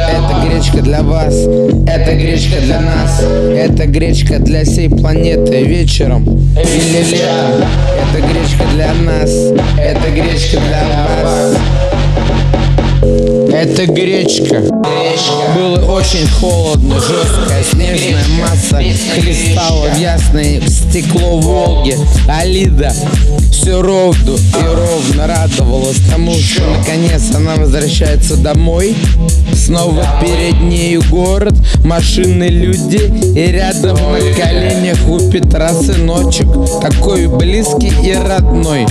Это гречка для вас, это гречка для нас Это гречка для всей планеты вечером. Или летом Это гречка для нас, это гречка для вас это гречка. Было очень холодно, жесткая снежная масса хлестала в ясное стекло Волги. Алида все ровно и ровно радовалась тому, что наконец она возвращается домой. Снова перед нею город, машины, люди и рядом на коленях у Петра сыночек. Такой близкий и родной.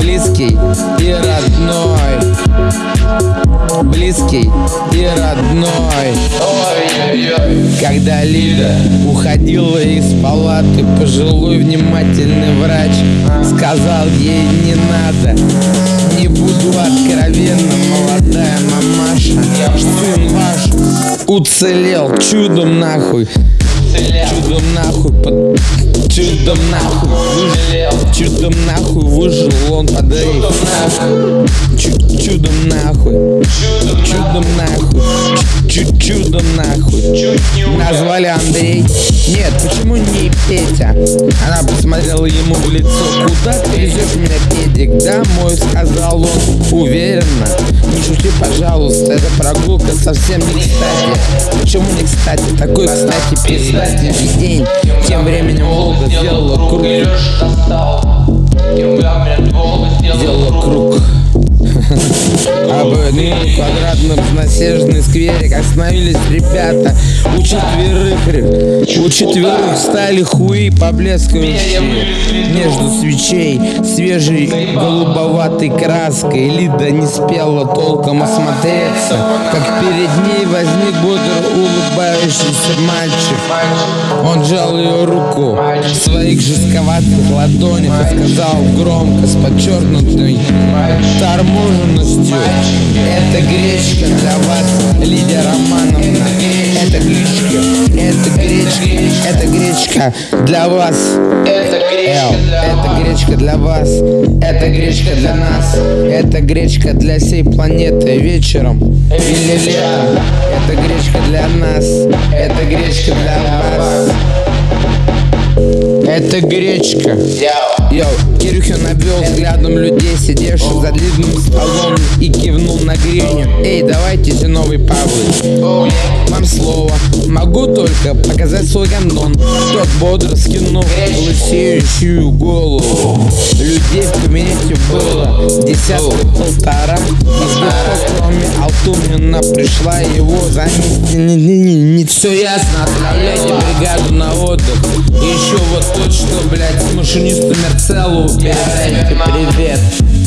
Близкий и родной близкий и родной. Когда Лида уходила из палаты Пожилой внимательный врач сказал ей не надо. Не буду откровенно, молодая мамаша. Сын ваш уцелел. Чудом нахуй. Чудом нахуй под... Чудом нахуй выжил. Чудом нахуй выжил он. Под Чудом чудом нахуй. Чудом нахуй. Назвали Андрей. Нет, почему не Петя? Она посмотрела ему в лицо. Куда ты везешь меня, Педик? Домой, сказал он уверенно. Не шути, пожалуйста, эта прогулка совсем не кстати Почему не кстати? Такой, кстати, писательский день Тем временем Волга сделала круг Yeah. Квадратном наснежный скверик. Остановились ребята У четверых У четверых стали хуи поблескивающие Между свечей Свежей голубоватой краской. Лида не спела толком осмотреться Как перед ней возник бодро улыбающийся мальчик. Он жал ее руку В своих жестковатых ладонях И сказал громко с подчеркнутой торможенностью. Это гречка для вас, Лидия Романовна Это гречка, это гречка, это гречка для вас. Это гречка для Это гречка для вас, это гречка для нас. Это гречка для всей планеты вечером. Или летом. Это гречка для нас, это гречка для вас это гречка. Йоу, Кирюхин обвел взглядом людей, сидевших за длинным столом и кивнул на гриню. Эй, давайте же новый Павлович. Вам слово. Могу только показать свой гандон. Тот бодро скинул лысеющую голову. Людей в кабинете было десятка полтора. Из кроме Алтумина пришла его не, не все ясно. Отправляйте бригаду на отдых. Что, блядь, с машинистом Мерцеллу передайте привет.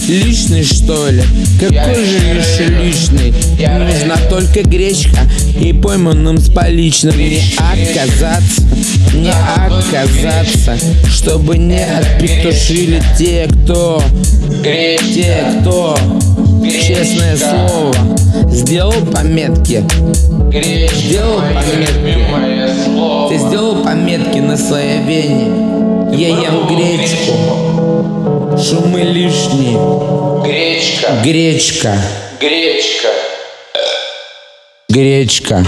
Личный что ли? Какой же еще личный? Нужна только гречка и пойманным с поличным. Не отказаться, не отказаться, чтобы не отпетушили те, кто, те, кто, честное слово, сделал пометки, сделал пометки, ты сделал пометки на своей вене. Я ем гречку. Шумы лишние. Гречка. Гречка. Гречка. Гречка.